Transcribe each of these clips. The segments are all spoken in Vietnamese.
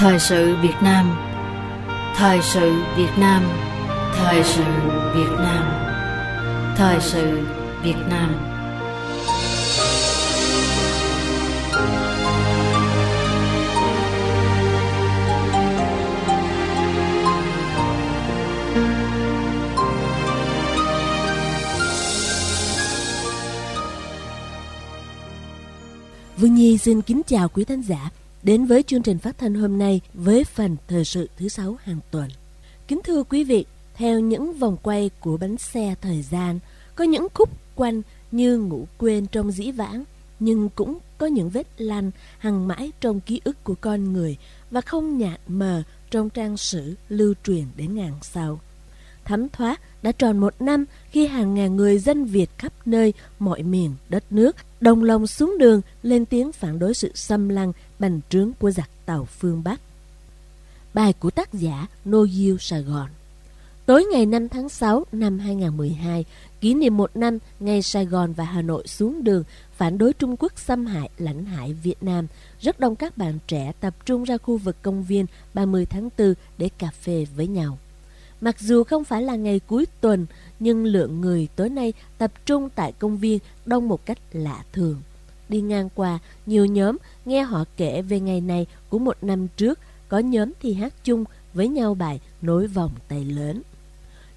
Thời sự Việt Nam. Thời sự Việt Nam. Thời sự Việt Nam. Thời sự Việt Nam. Vương Nhi xin kính chào quý thính giả đến với chương trình phát thanh hôm nay với phần thời sự thứ sáu hàng tuần. Kính thưa quý vị, theo những vòng quay của bánh xe thời gian, có những khúc quanh như ngủ quên trong dĩ vãng, nhưng cũng có những vết lăn hằng mãi trong ký ức của con người và không nhạt mờ trong trang sử lưu truyền đến ngàn sau thấm thoát đã tròn một năm khi hàng ngàn người dân Việt khắp nơi, mọi miền, đất nước, đồng lòng xuống đường lên tiếng phản đối sự xâm lăng, bành trướng của giặc tàu phương Bắc. Bài của tác giả Nô Diêu Sài Gòn Tối ngày 5 tháng 6 năm 2012, kỷ niệm một năm ngày Sài Gòn và Hà Nội xuống đường phản đối Trung Quốc xâm hại lãnh hải Việt Nam, rất đông các bạn trẻ tập trung ra khu vực công viên 30 tháng 4 để cà phê với nhau. Mặc dù không phải là ngày cuối tuần, nhưng lượng người tối nay tập trung tại công viên đông một cách lạ thường. Đi ngang qua, nhiều nhóm nghe họ kể về ngày này của một năm trước, có nhóm thì hát chung với nhau bài Nối vòng tay lớn.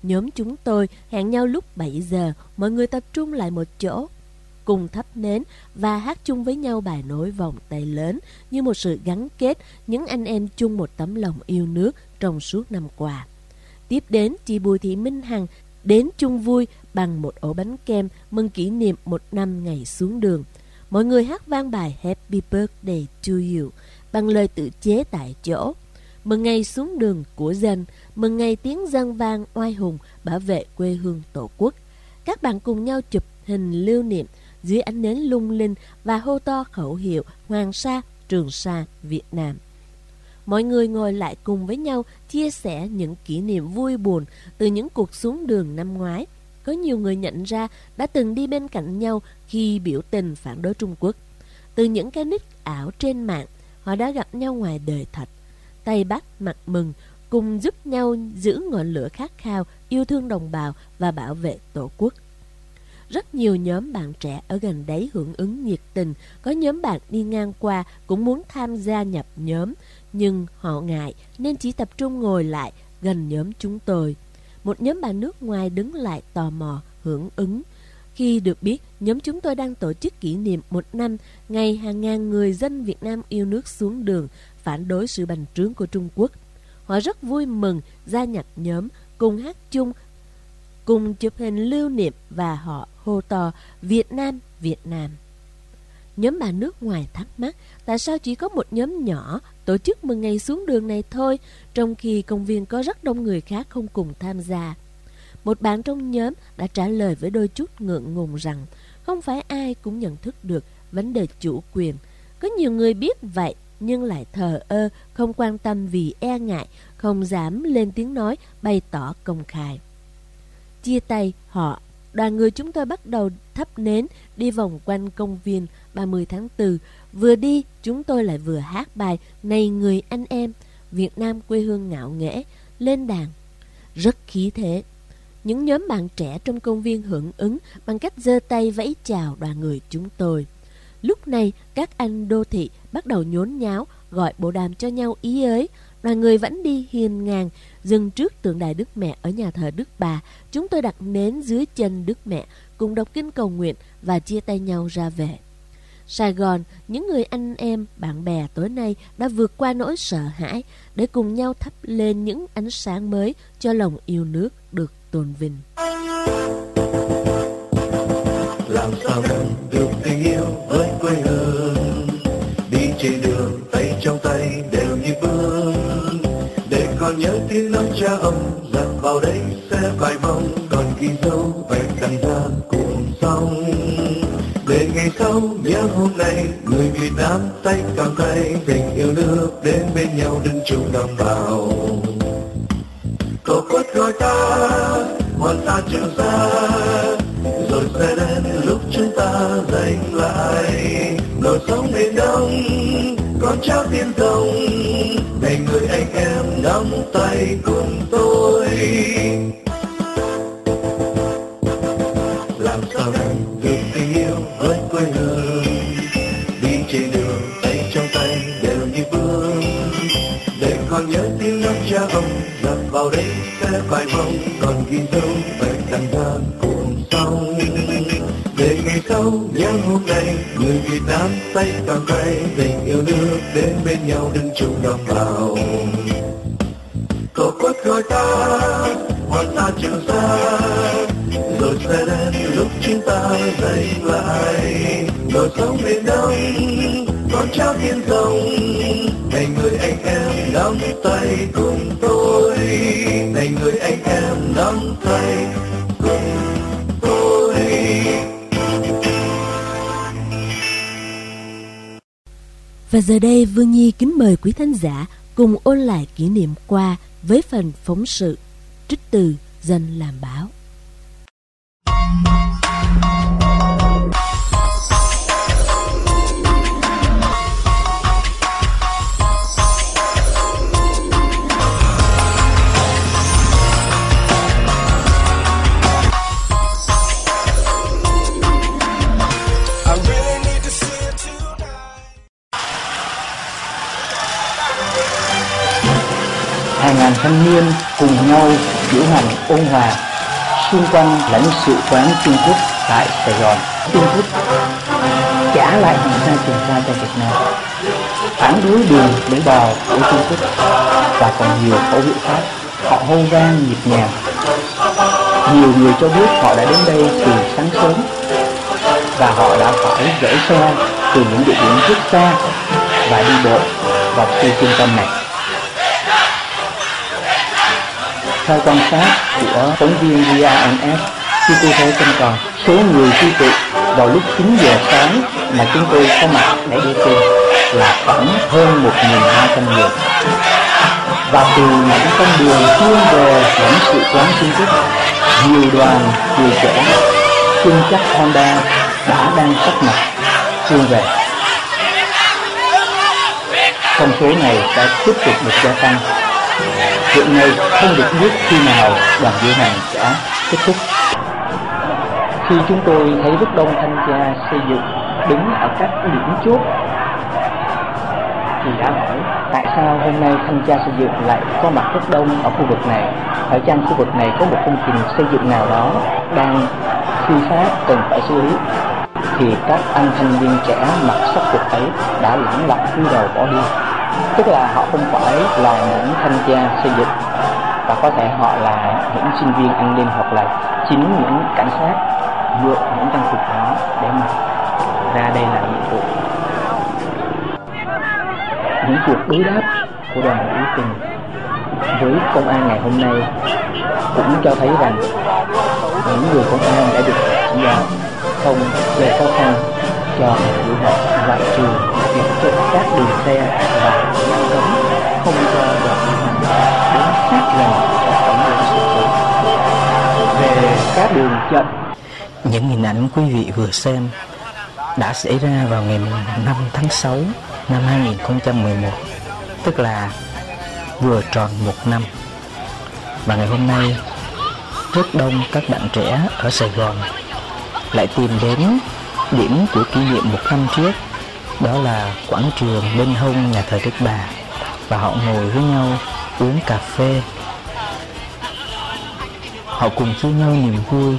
Nhóm chúng tôi hẹn nhau lúc 7 giờ, mọi người tập trung lại một chỗ, cùng thắp nến và hát chung với nhau bài nối vòng tay lớn như một sự gắn kết những anh em chung một tấm lòng yêu nước trong suốt năm qua. Tiếp đến, chị Bùi Thị Minh Hằng đến chung vui bằng một ổ bánh kem mừng kỷ niệm một năm ngày xuống đường. Mọi người hát vang bài Happy Birthday to You bằng lời tự chế tại chỗ. Mừng ngày xuống đường của dân, mừng ngày tiếng dân vang oai hùng bảo vệ quê hương tổ quốc. Các bạn cùng nhau chụp hình lưu niệm dưới ánh nến lung linh và hô to khẩu hiệu Hoàng Sa, Trường Sa, Việt Nam. Mọi người ngồi lại cùng với nhau chia sẻ những kỷ niệm vui buồn từ những cuộc xuống đường năm ngoái. Có nhiều người nhận ra đã từng đi bên cạnh nhau khi biểu tình phản đối Trung Quốc. Từ những cái nick ảo trên mạng, họ đã gặp nhau ngoài đời thật. Tây Bắc mặt mừng cùng giúp nhau giữ ngọn lửa khát khao, yêu thương đồng bào và bảo vệ tổ quốc. Rất nhiều nhóm bạn trẻ ở gần đấy hưởng ứng nhiệt tình, có nhóm bạn đi ngang qua cũng muốn tham gia nhập nhóm, nhưng họ ngại nên chỉ tập trung ngồi lại gần nhóm chúng tôi. Một nhóm bạn nước ngoài đứng lại tò mò, hưởng ứng. Khi được biết, nhóm chúng tôi đang tổ chức kỷ niệm một năm ngày hàng ngàn người dân Việt Nam yêu nước xuống đường, phản đối sự bành trướng của Trung Quốc. Họ rất vui mừng gia nhập nhóm, cùng hát chung cùng chụp hình lưu niệm và họ hô to Việt Nam, Việt Nam. Nhóm bà nước ngoài thắc mắc tại sao chỉ có một nhóm nhỏ tổ chức mừng ngày xuống đường này thôi, trong khi công viên có rất đông người khác không cùng tham gia. Một bạn trong nhóm đã trả lời với đôi chút ngượng ngùng rằng không phải ai cũng nhận thức được vấn đề chủ quyền. Có nhiều người biết vậy nhưng lại thờ ơ, không quan tâm vì e ngại, không dám lên tiếng nói bày tỏ công khai chia tay họ. Đoàn người chúng tôi bắt đầu thắp nến đi vòng quanh công viên 30 tháng 4. Vừa đi, chúng tôi lại vừa hát bài Này người anh em, Việt Nam quê hương ngạo nghễ, lên đàn. Rất khí thế. Những nhóm bạn trẻ trong công viên hưởng ứng bằng cách giơ tay vẫy chào đoàn người chúng tôi. Lúc này, các anh đô thị bắt đầu nhốn nháo, gọi bộ đàm cho nhau ý ấy Đoàn người vẫn đi hiền ngang, dừng trước tượng đài Đức Mẹ ở nhà thờ Đức Bà. Chúng tôi đặt nến dưới chân Đức Mẹ, cùng đọc kinh cầu nguyện và chia tay nhau ra về. Sài Gòn, những người anh em, bạn bè tối nay đã vượt qua nỗi sợ hãi để cùng nhau thắp lên những ánh sáng mới cho lòng yêu nước được tôn vinh. Làm sao được tình yêu với quê hương trên đường, tay trong tay đều như bước để còn nhớ tiếng năm cha ông, dặn vào đây sẽ vài mong còn kỳ dâu vạch đằng ra cùng sông để ngày sau, nhớ hôm nay, người việt nam tay cầm tay, tình yêu nước đến bên nhau đứng chung đồng bào tổ quốc gọi ta hoàng sa trường sa chúng ta giành lại. Non sống miền đông, con cháu tiên tông ngày người anh em nắm tay cùng tôi. Làm sao đánh được tình yêu với quê hương đi trên đường, tay trong tay đều như vương. Để con nhớ tiếng nước cha ông, dập vào đây sẽ phải mong. Còn ghi dấu về thành gian cùng sống nhau, nhớ hôm nay, người Việt Nam tay cầm tay tình yêu nước đến bên nhau đứng chung đồng bào. tổ quốc gọi ta hoàng ta trường sa rồi sẽ đến lúc chúng ta dậy lại rồi sống miền đông, con cháu thiên rồng này người anh em nắm tay cùng tôi này người anh em nắm tay Và giờ đây, Vương Nhi kính mời quý thính giả cùng ôn lại kỷ niệm qua với phần phóng sự trích từ dân làm báo. hàng ngàn thanh niên cùng nhau diễu hành ôn hòa xung quanh lãnh sự quán Trung Quốc tại Sài Gòn. Trung Quốc trả lại hàng sa trường sa cho Việt Nam, phản đối đường để bào của Trung Quốc và còn nhiều khẩu hiệu khác. Họ hô vang nhịp nhàng. Nhiều người cho biết họ đã đến đây từ sáng sớm và họ đã phải rẽ xe từ những địa điểm rất xa và đi bộ vào khu trung tâm này. theo quan sát của phóng viên VRNS khi tôi thấy không còn số người quy tụ vào lúc 9 giờ sáng mà chúng tôi có mặt để đi tìm là khoảng hơn 1.200 người. Và từ những con đường xuôi về những sự quán tin tức nhiều đoàn người trẻ chung chắc Honda đã đang sắp mặt xuôi về. Con số này đã tiếp tục được gia tăng. Hiện nay không được biết khi nào đoàn diễu hành sẽ kết thúc. Khi chúng tôi thấy rất đông thanh tra xây dựng đứng ở các điểm chốt, thì đã hỏi tại sao hôm nay thanh tra xây dựng lại có mặt rất đông ở khu vực này. Ở trong khu vực này có một công trình xây dựng nào đó đang phi pháp cần phải xử lý? Thì các anh thanh niên trẻ mặc sắc phục ấy đã lẳng lặng cúi đầu bỏ đi tức là họ không phải là những thanh tra xây dựng, và có thể họ là những sinh viên an ninh hoặc là chính những cảnh sát vượt những trang phục đó để mà ra đây làm nhiệm vụ. Những cuộc đối đáp của đoàn ngũ tình với công an ngày hôm nay cũng cho thấy rằng những người công an đã được chỉ đạo không gây khó khăn cho cử học và trường việc trộm các đường xe và ngăn cấm không cho đoàn hành đến sát gần các cổng đường sự cố. Về các đường chậm, những hình ảnh quý vị vừa xem đã xảy ra vào ngày 5 tháng 6 năm 2011, tức là vừa tròn một năm. Và ngày hôm nay, rất đông các bạn trẻ ở Sài Gòn lại tìm đến điểm của kỷ niệm một năm trước đó là quảng trường bên hông nhà thờ Đức Bà. Và họ ngồi với nhau, uống cà phê. Họ cùng chia nhau niềm vui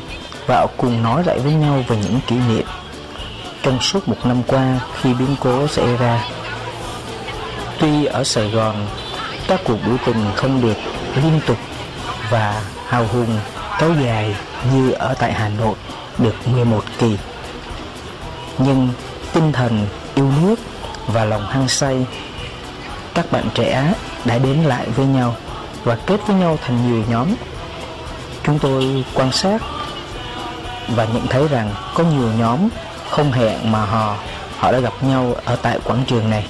và họ cùng nói lại với nhau về những kỷ niệm. Trong suốt một năm qua, khi biến cố xảy ra, tuy ở Sài Gòn, các cuộc biểu tình không được liên tục và hào hùng, kéo dài như ở tại Hà Nội được 11 kỳ. Nhưng tinh thần yêu nước và lòng hăng say. Các bạn trẻ đã đến lại với nhau và kết với nhau thành nhiều nhóm. Chúng tôi quan sát và nhận thấy rằng có nhiều nhóm không hẹn mà họ họ đã gặp nhau ở tại quảng trường này.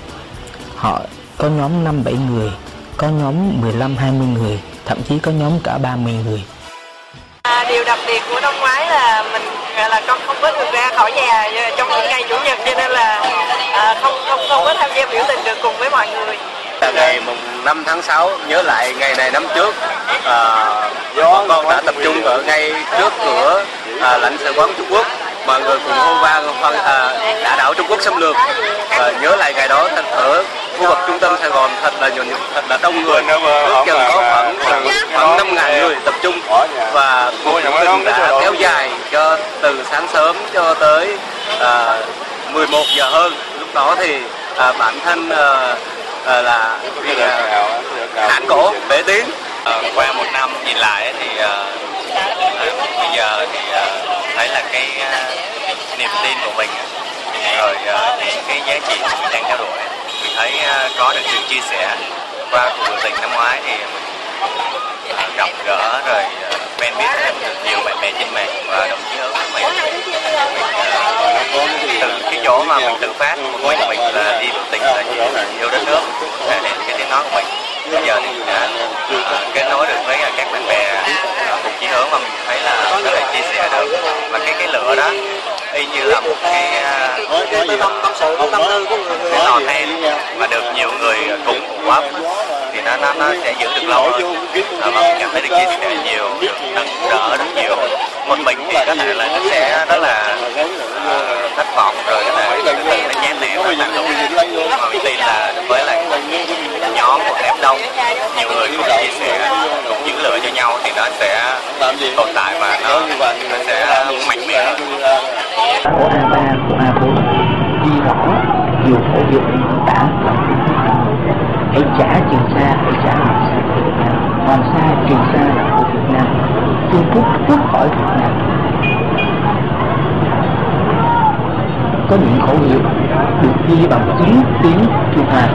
Họ có nhóm 5 7 người có nhóm 15 20 người thậm chí có nhóm cả 30 người. À, điều đặc biệt của năm ngoái là mình gọi là con không có được ra khỏi nhà ờ, trong những ngày chủ nhật cho nên là à, không không không có tham gia biểu tình được cùng với mọi người. Ngày mùng 5 tháng 6 nhớ lại ngày này năm trước à, bọn con đã tập trung ở ngay trước cửa à, lãnh sự quán Trung Quốc. Mọi người cùng hô vang hoan à, đã đảo Trung Quốc xâm lược. À, nhớ lại ngày đó thật ở khu vực trung tâm Sài Gòn thật là nhộn thật là đông người. Ước chừng có khoảng tới à, 11 giờ hơn. Lúc đó thì à, bản thân ờ, ờ, à, à, là việc à, hãng cổ bể tiếng à, ờ, qua một năm nhìn lại thì à, à, bây giờ thì à, thấy là cái à, niềm tin của mình rồi à, những cái giá trị mình đang theo đuổi. Mình thấy à, có được sự chia sẻ qua cuộc biểu tình năm ngoái thì gặp gỡ rồi ờ, quen biết được nhiều bạn bè trên mạng và đồng chí lớn của mình từ cái chỗ mà mình tự phát, của mình là đi biểu tình là yêu đất nước, để cái tiếng nói của mình bây giờ thì đã kết nối được với à, các bạn bè. Một chí hướng mà mình thấy là rất là chia sẻ được. Và cái cái lửa đó y như là một cái cái lò than mà được nhiều người cùng quá. Thì nó nó nó sẽ giữ được lâu hơn. Và mình cảm thấy được chia sẻ nhiều được nâng đỡ rất nhiều. Một mình thì có thể là nó sẽ đó là ờ, thất vọng rồi có thể đủ người tin là với là nhóm của đám đông. Nhiều người cũng chia sẻ cùng giữ lửa cho nhau thì nó sẽ tồn tại và nó, nó sẽ mạnh mẽ. Của A ba A bốn đi rõ dù khẩu hiệu đi tả hãy trả trường sa hãy trả hoàng sa hoàng sa trường sa là của việt nam. Trung quốc rút khỏi có những khẩu hiệu được ghi bằng chính tiếng Trung Hoa.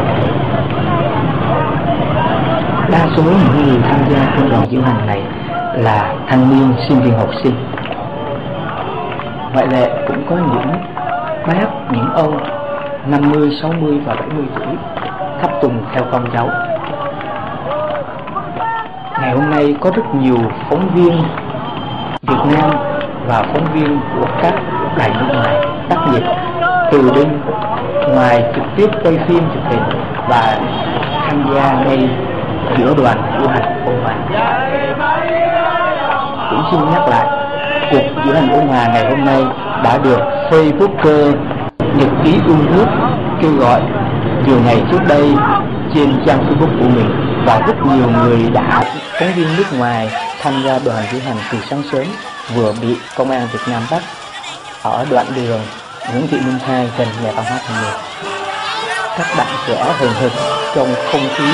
Đa số những người tham gia trong đoàn diễu hành này là thanh niên sinh viên học sinh. Ngoại lệ cũng có những bác, những ông 50, 60 và 70 tuổi thắp tùng theo con cháu. Ngày hôm nay có rất nhiều phóng viên Việt Nam và phóng viên của các đài nước ngoài tác nghiệp từ bên ngoài trực tiếp quay phim chụp hình và tham gia ngay giữa đoàn du hành ôn hòa cũng xin nhắc lại, cuộc diễu hành ôn hòa ngày hôm nay đã được Facebooker nhật ký ung nước kêu gọi. Nhiều ngày trước đây, trên trang Facebook của mình và rất nhiều người đã phóng viên nước ngoài tham gia đoàn diễu hành từ sáng sớm vừa bị công an Việt Nam bắt ở đoạn đường Nguyễn Thị Minh Khai gần nhà văn hóa thanh niên. Các bạn trẻ hừng hực trong không khí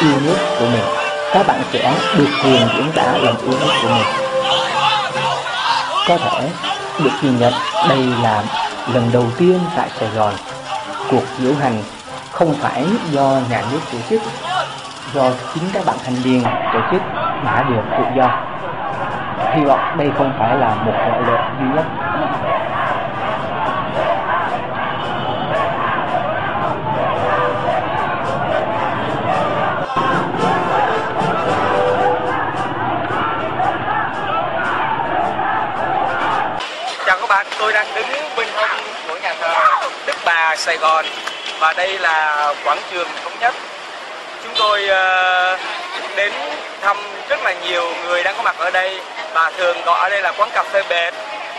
yêu nước của mình. Các bạn trẻ được quyền diễn tả lòng yêu nước của mình. Có thể được ghi nhận, đây là lần đầu tiên tại Sài Gòn cuộc diễu hành không phải do nhà nước tổ chức, do chính các bạn thanh niên tổ chức đã được tự do hy vọng đây không phải là một ngoại lệ duy nhất đứng bên hông của nhà thờ Đức Bà Sài Gòn và đây là quảng trường thống nhất. Chúng tôi ờ, đến thăm rất là nhiều người đang có mặt ở đây và thường gọi ở đây là quán cà phê bệt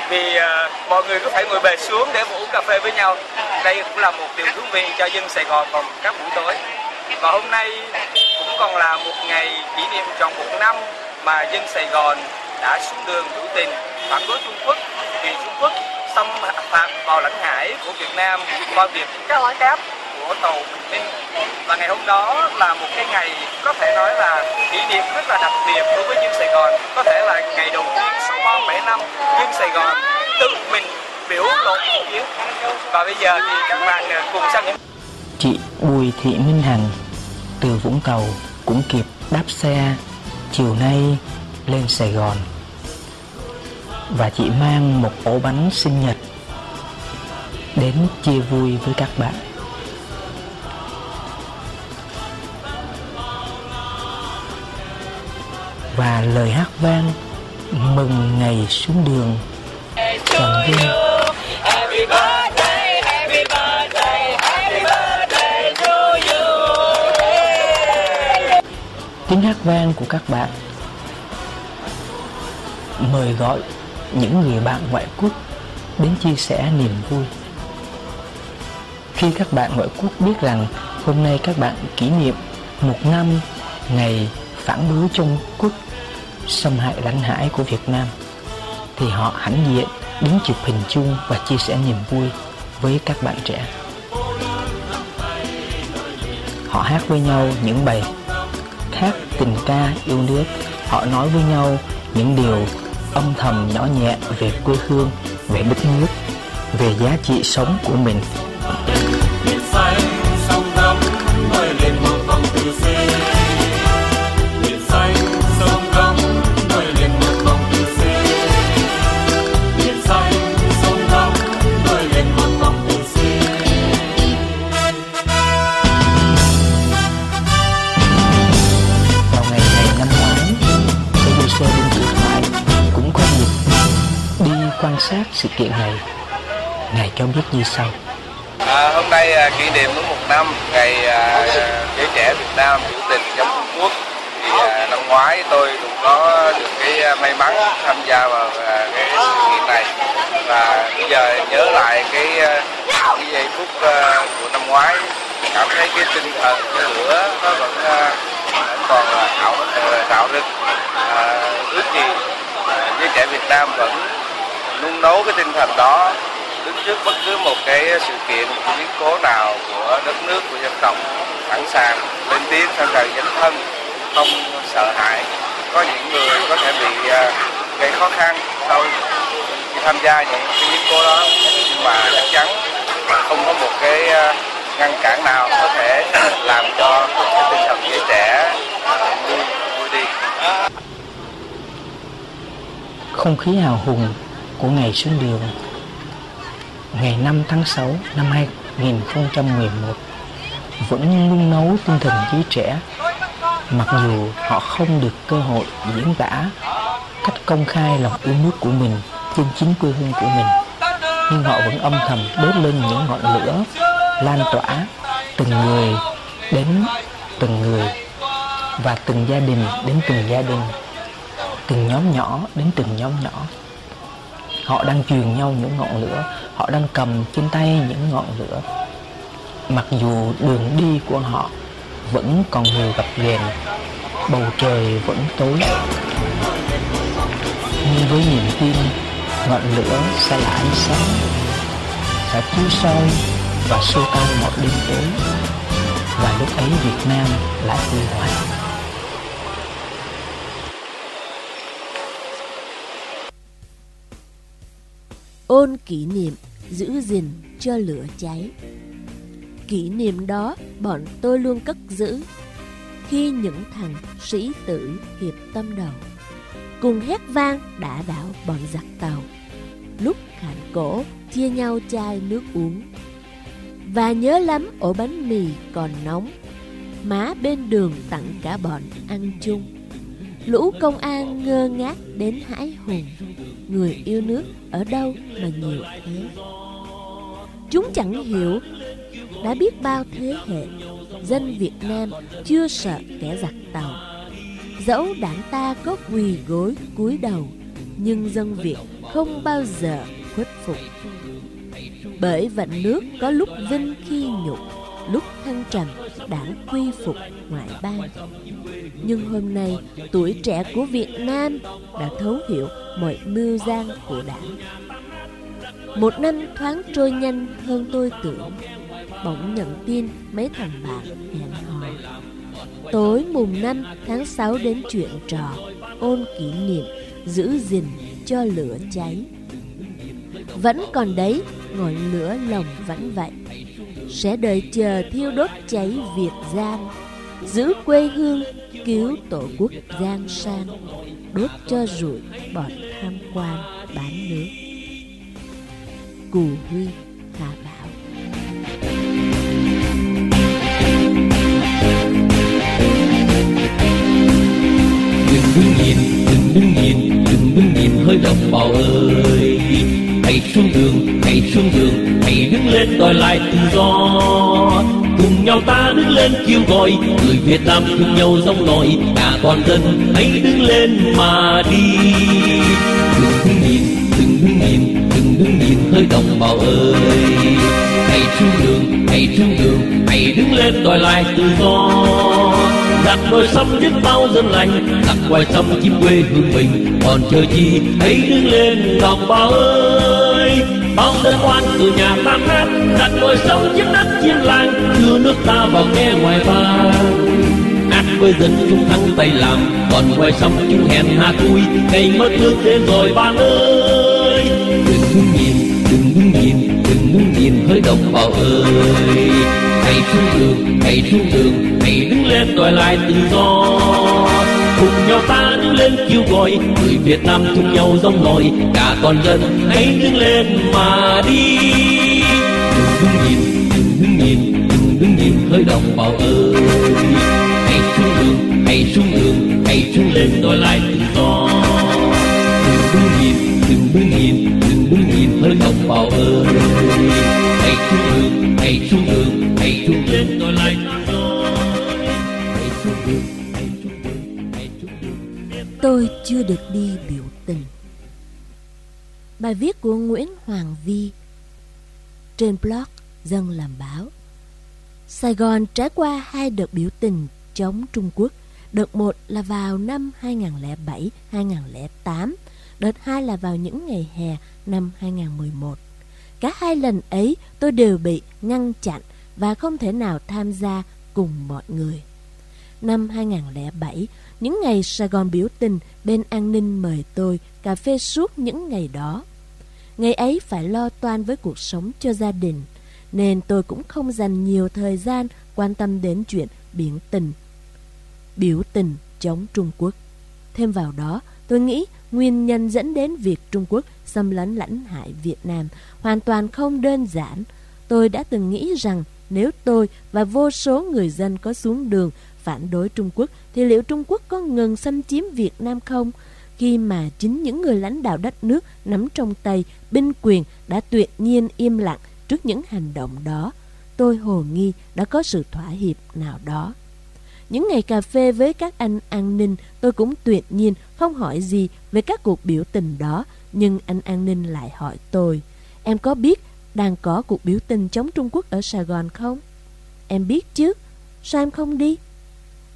vì ờ, mọi người cứ phải ngồi bệt xuống để uống cà phê với nhau. Đây cũng là một điều thú vị cho dân Sài Gòn vào các buổi tối. Và hôm nay cũng còn là một ngày kỷ niệm tròn một năm mà dân Sài Gòn đã xuống đường biểu tình phản đối Trung Quốc, vì Trung Quốc xâm phạm vào lãnh hải của Việt Nam qua việc các lái cáp của tàu Bình Minh. Và ngày hôm đó là một cái ngày có thể nói là kỷ niệm rất là đặc biệt đối với dân Sài Gòn. Có thể là ngày đầu tiên sau bao bảy năm dân Sài Gòn tự mình biểu lộ ý kiến. Và bây giờ thì các bạn à, cùng sang những chị Bùi Thị Minh Hằng từ Vũng Tàu cũng kịp đáp xe, chiều nay lên Sài Gòn và chị mang một ổ bánh sinh nhật đến chia vui với các bạn. Và lời hát vang mừng ngày xuống đường. Trần vinh. Tiếng hát vang của các bạn. Mời gọi những người bạn ngoại quốc đến chia sẻ niềm vui. Khi các bạn ngoại quốc biết rằng hôm nay các bạn kỷ niệm một năm ngày phản đối Trung Quốc xâm hại lãnh hải của Việt Nam, thì họ hãnh diện, đứng chụp hình chung và chia sẻ niềm vui với các bạn trẻ. Họ hát với nhau những bài hát tình ca yêu nước. Họ nói với nhau những điều âm thầm nhỏ nhẹ về quê hương, về đất nước, về giá trị sống của mình. quan sát sự kiện này, Ngài cho biết như sau. À, hôm nay à, kỷ niệm đúng một năm ngày à, trẻ Việt Nam biểu tình chống Trung Quốc. Thì à, năm ngoái tôi cũng có được cái à, may mắn tham gia vào à, cái sự kiện này và bây giờ nhớ lại cái à, cái giây phút à, của năm ngoái cảm thấy cái tinh thần cái lửa nó vẫn à, còn à, tạo tạo rực à, ước gì giới trẻ Việt Nam vẫn nung nấu cái tinh thần đó, đứng trước bất cứ một cái sự kiện, một biến cố nào của đất nước, của dân tộc, sẵn sàng lên tiếng, sẵn sàng dấn thân, không sợ hãi. Có những người có thể bị à, gây khó khăn sau khi tham gia những cái biến cố đó, nhưng mà chắc chắn không có một cái à, ngăn cản nào có thể làm cho cái tinh thần giới trẻ vui đi. Không khí hào hùng của ngày xuống đường. Ngày 5 tháng 6 năm 2011 vẫn luôn nấu tinh thần trí trẻ. Mặc dù họ không được cơ hội diễn tả cách công khai lòng yêu nước của mình trên chính quê hương của mình, nhưng họ vẫn âm thầm đốt lên những ngọn lửa lan tỏa từng người đến từng người và từng gia đình đến từng gia đình, từng nhóm nhỏ đến từng nhóm nhỏ họ đang truyền nhau những ngọn lửa. Họ đang cầm trên tay những ngọn lửa. Mặc dù đường đi của họ vẫn còn nhiều gập ghềnh bầu trời vẫn tối. Nhưng với niềm tin, ngọn lửa sẽ là ánh sáng, sẽ chiếu soi và xua tan mọi đêm tối. Và lúc ấy Việt Nam lại huy hoàng. ôn kỷ niệm, giữ gìn cho lửa cháy. Kỷ niệm đó, bọn tôi luôn cất giữ khi những thằng sĩ tử hiệp tâm đầu. Cùng hét vang đã đảo bọn giặc tàu. Lúc khản cổ chia nhau chai nước uống. Và nhớ lắm ổ bánh mì còn nóng, má bên đường tặng cả bọn ăn chung. Lũ công an ngơ ngác đến hãi hùng, người yêu nước ở đâu mà nhiều thế? Chúng chẳng hiểu, đã biết bao thế hệ dân Việt Nam chưa sợ kẻ giặc tàu. Dẫu đảng ta có quỳ gối cúi đầu, nhưng dân Việt không bao giờ khuất phục. Bởi vận nước có lúc vinh khi nhục lúc thăng trầm đảng quy phục ngoại bang. Nhưng hôm nay, tuổi trẻ của việt nam đã thấu hiểu mọi mưu gian của đảng. Một năm thoáng trôi nhanh hơn tôi tưởng, bỗng nhận tin mấy thằng bạn hẹn hò. Tối mùng năm tháng 6 đến chuyện trò, ôn kỷ niệm, giữ gìn cho lửa cháy. Vẫn còn đấy, ngọn lửa lòng vẫn vậy sẽ đợi chờ thiêu đốt cháy Việt Giang, giữ quê hương, cứu tổ quốc Giang sang, đốt cho rụi bọn tham quan bán nước. Cù huy, hà bảo. Đừng đứng nhìn, đừng đứng nhìn, đừng đứng nhìn, hơi đồng bào ơi hãy xuống đường, hãy xuống đường, hãy đứng lên đòi lại tự do. Cùng nhau ta đứng lên kêu gọi, người việt nam cùng nhau dòng nổi cả toàn dân hãy đứng lên mà đi. Đừng đứng nhìn, đừng đứng nhìn, đừng đứng nhìn hơi đồng bào ơi. Hãy xuống đường, hãy xuống đường, hãy đứng lên đòi lại tự do. Đặt đôi sông biết bao dân lành đặt ngoài sông chim quê hương mình. Còn chờ chi, hãy đứng lên đồng bào ơi ly bao dân oan từ nhà tan nát, đặt ngồi sông chiếc đất chiên làng đưa nước ta vào nghe ngoài vang ác với dân chúng thắng tay làm, còn ngoài sông chúng hèn hạ cui ngày mất nước thế rồi ba ơi. Đừng muốn nhìn, đừng muốn nhìn, đừng muốn nhìn hỡi đồng bào ơi. Hãy xuống đường hãy xuống đường hãy đứng lên đòi lại tự do cùng nhau ta đứng lên kêu gọi. Người Việt Nam chung nhau dòng nổi cả toàn dân hãy đứng lên mà đi. Đừng đứng nhìn, đừng đứng nhìn, đừng đứng nhìn hơi đồng bào ơi. Hãy xuống đường, hãy xuống đường, hãy xuống lên đòi lại tự do. Đừng đứng nhìn, đừng đứng nhìn, đừng đứng nhìn hơi đồng bào ơi. Hãy xuống đường, hãy xuống chưa được đi biểu tình. Bài viết của Nguyễn Hoàng Vi trên blog Dân làm báo. Sài Gòn trải qua hai đợt biểu tình chống Trung Quốc. Đợt một là vào năm 2007-2008, đợt hai là vào những ngày hè năm 2011. Cả hai lần ấy tôi đều bị ngăn chặn và không thể nào tham gia cùng mọi người năm 2007, những ngày Sài Gòn biểu tình, bên an ninh mời tôi cà phê suốt những ngày đó. Ngày ấy phải lo toan với cuộc sống cho gia đình, nên tôi cũng không dành nhiều thời gian quan tâm đến chuyện biển tình. Biểu tình chống Trung Quốc. Thêm vào đó, tôi nghĩ nguyên nhân dẫn đến việc Trung Quốc xâm lấn lãnh hại Việt Nam hoàn toàn không đơn giản. Tôi đã từng nghĩ rằng nếu tôi và vô số người dân có xuống đường phản đối Trung Quốc thì liệu Trung Quốc có ngừng xâm chiếm Việt Nam không? Khi mà chính những người lãnh đạo đất nước nắm trong tay binh quyền đã tuyệt nhiên im lặng trước những hành động đó, tôi hồ nghi đã có sự thỏa hiệp nào đó. Những ngày cà phê với các anh an ninh, tôi cũng tuyệt nhiên không hỏi gì về các cuộc biểu tình đó, nhưng anh an ninh lại hỏi tôi, em có biết đang có cuộc biểu tình chống Trung Quốc ở Sài Gòn không? Em biết chứ, sao em không đi?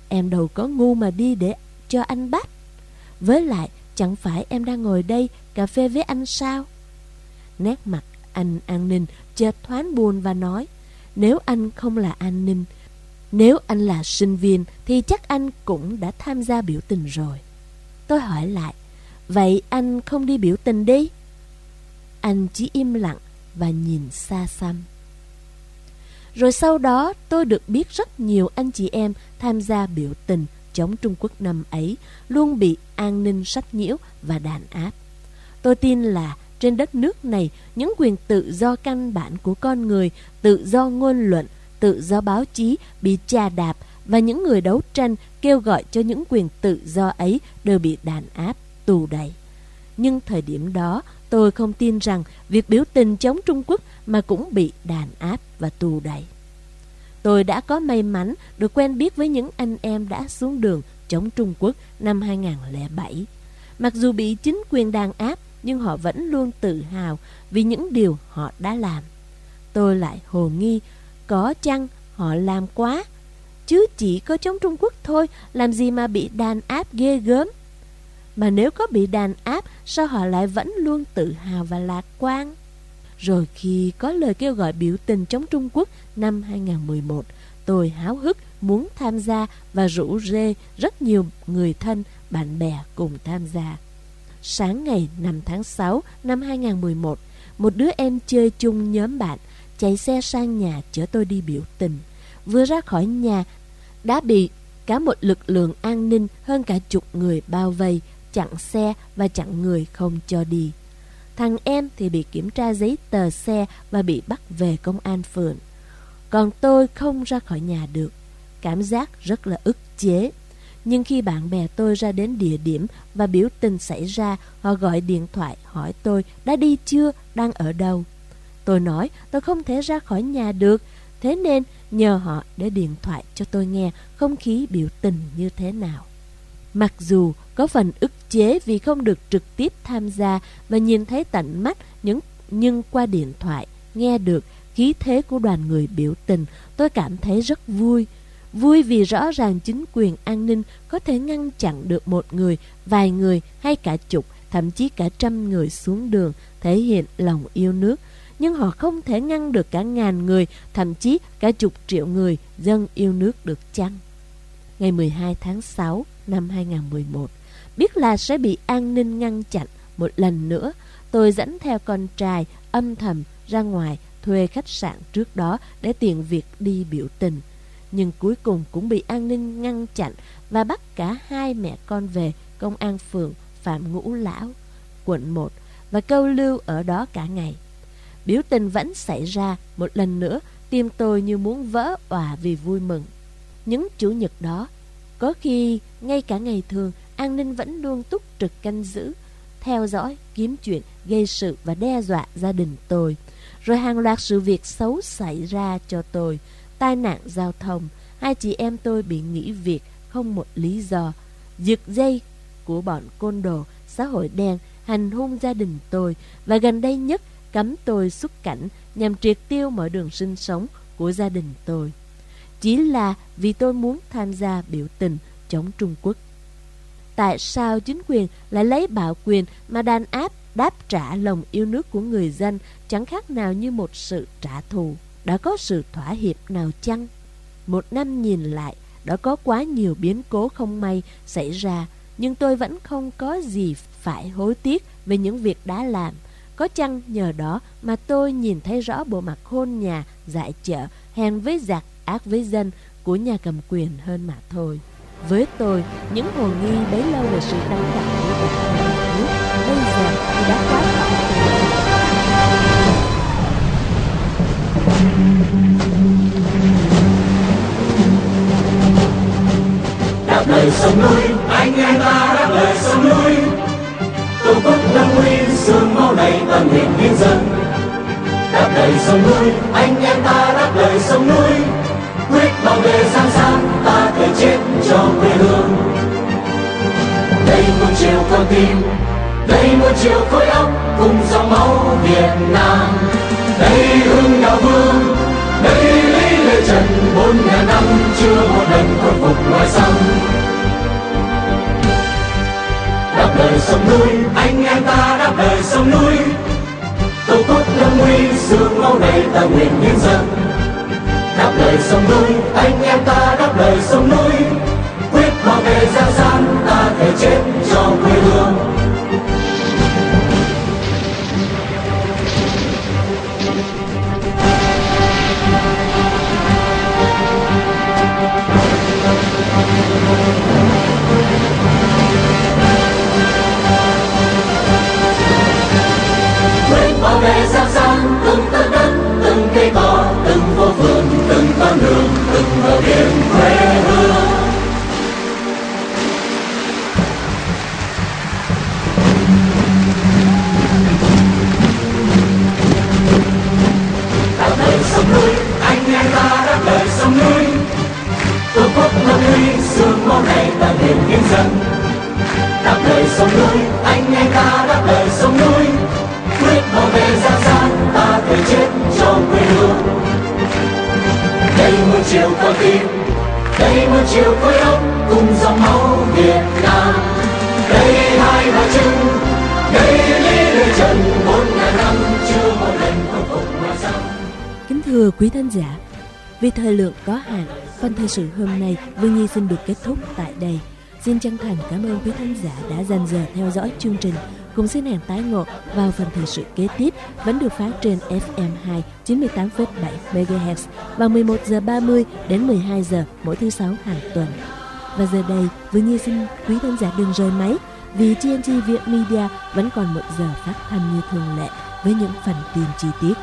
Em đâu có ngu mà đi để cho anh bắt. Với lại, chẳng phải em đang ngồi đây cà phê với anh sao? Nét mặt anh an ninh, chợt thoáng buồn và nói, Nếu anh không là an ninh, Nếu anh là sinh viên thì chắc anh cũng đã tham gia biểu tình rồi. Tôi hỏi lại, Vậy anh không đi biểu tình đi? Anh chỉ im lặng và nhìn xa xăm rồi sau đó tôi được biết rất nhiều anh chị em tham gia biểu tình chống Trung Quốc năm ấy luôn bị an ninh sách nhiễu và đàn áp. Tôi tin là trên đất nước này, những quyền tự do căn bản của con người, tự do ngôn luận, tự do báo chí bị trà đạp và những người đấu tranh kêu gọi cho những quyền tự do ấy đều bị đàn áp, tù đày nhưng thời điểm đó tôi không tin rằng việc biểu tình chống Trung Quốc mà cũng bị đàn áp và tù đẩy. Tôi đã có may mắn được quen biết với những anh em đã xuống đường chống Trung Quốc năm 2007. Mặc dù bị chính quyền đàn áp, nhưng họ vẫn luôn tự hào vì những điều họ đã làm. Tôi lại hồ nghi, có chăng họ làm quá? Chứ chỉ có chống Trung Quốc thôi, làm gì mà bị đàn áp ghê gớm? mà nếu có bị đàn áp sao họ lại vẫn luôn tự hào và lạc quan? Rồi khi có lời kêu gọi biểu tình chống Trung Quốc năm 2011, tôi háo hức muốn tham gia và rủ rê rất nhiều người thân, bạn bè cùng tham gia. Sáng ngày 5 tháng 6 năm 2011, một đứa em chơi chung nhóm bạn chạy xe sang nhà chở tôi đi biểu tình. Vừa ra khỏi nhà, đã bị cả một lực lượng an ninh hơn cả chục người bao vây chặn xe và chặn người không cho đi. Thằng em thì bị kiểm tra giấy tờ xe và bị bắt về công an phường. Còn tôi không ra khỏi nhà được. Cảm giác rất là ức chế. Nhưng khi bạn bè tôi ra đến địa điểm và biểu tình xảy ra, họ gọi điện thoại hỏi tôi đã đi chưa, đang ở đâu. Tôi nói tôi không thể ra khỏi nhà được, thế nên nhờ họ để điện thoại cho tôi nghe không khí biểu tình như thế nào. Mặc dù có phần ức chế vì không được trực tiếp tham gia và nhìn thấy tận mắt những nhưng qua điện thoại nghe được khí thế của đoàn người biểu tình, tôi cảm thấy rất vui. Vui vì rõ ràng chính quyền an ninh có thể ngăn chặn được một người, vài người hay cả chục, thậm chí cả trăm người xuống đường thể hiện lòng yêu nước. Nhưng họ không thể ngăn được cả ngàn người, thậm chí cả chục triệu người dân yêu nước được chăng. Ngày 12 tháng 6 năm 2011. Biết là sẽ bị an ninh ngăn chặn một lần nữa, tôi dẫn theo con trai âm thầm ra ngoài thuê khách sạn trước đó để tiện việc đi biểu tình. Nhưng cuối cùng cũng bị an ninh ngăn chặn và bắt cả hai mẹ con về công an phường Phạm Ngũ Lão, quận 1 và câu lưu ở đó cả ngày. Biểu tình vẫn xảy ra một lần nữa, tim tôi như muốn vỡ òa vì vui mừng. Những chủ nhật đó, có khi, ngay cả ngày thường, an ninh vẫn luôn túc trực canh giữ, theo dõi, kiếm chuyện, gây sự và đe dọa gia đình tôi. Rồi hàng loạt sự việc xấu xảy ra cho tôi, tai nạn giao thông, hai chị em tôi bị nghỉ việc không một lý do, giật dây của bọn côn đồ, xã hội đen, hành hung gia đình tôi và gần đây nhất cấm tôi xuất cảnh nhằm triệt tiêu mọi đường sinh sống của gia đình tôi chỉ là vì tôi muốn tham gia biểu tình chống Trung Quốc. Tại sao chính quyền lại lấy bạo quyền mà đàn áp đáp trả lòng yêu nước của người dân chẳng khác nào như một sự trả thù? Đã có sự thỏa hiệp nào chăng? Một năm nhìn lại, đã có quá nhiều biến cố không may xảy ra, nhưng tôi vẫn không có gì phải hối tiếc về những việc đã làm. Có chăng nhờ đó mà tôi nhìn thấy rõ bộ mặt khôn nhà, dại chợ, hèn với giặc ác với dân của nhà cầm quyền hơn mà thôi. Với tôi, những hồ nghi bấy lâu về sự đăng đạo của Việt nước bây giờ thì đã quá khỏi đạp đời sông núi anh em ta đáp lời sông núi. Tổ quốc đang nguy, sương máu này tầm hình nhân dân. Đáp lời sông núi anh em ta đáp lời sông núi quyết bảo vệ sáng sáng ta thể chết cho quê hương. Đây một chiều con tim, đây một chiều khối óc cùng dòng máu việt nam. Đây hương đạo vương, đây lý lê trần, bốn ngàn năm chưa một lần khôi phục ngoài sông. Đáp lời sông núi, anh em ta đáp lời sông núi. Tổ quốc lâm nguy, sương máu này ta nguyện nhân dân đáp lời sông núi, anh em ta đáp lời sông núi. Quyết bảo vệ gian san ta thể chết cho quê hương. Quý thính giả, vì thời lượng có hạn, phần thời sự hôm nay Vương Nhi xin được kết thúc tại đây. Xin chân thành cảm ơn quý khán giả đã dành giờ theo dõi chương trình. Cùng xin hẹn tái ngộ vào phần thời sự kế tiếp vẫn được phát trên FM 2 98,7 MHz vào 11 giờ 30 đến 12 giờ mỗi thứ sáu hàng tuần. Và giờ đây, Vương Nhi xin quý khán giả đừng rời máy vì TNT Việt Media vẫn còn một giờ phát thanh như thường lệ với những phần tin chi tiết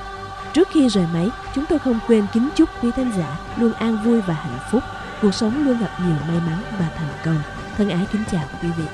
Trước khi rời máy, chúng tôi không quên kính chúc quý khán giả luôn an vui và hạnh phúc, cuộc sống luôn gặp nhiều may mắn và thành công. Thân ái kính chào quý vị.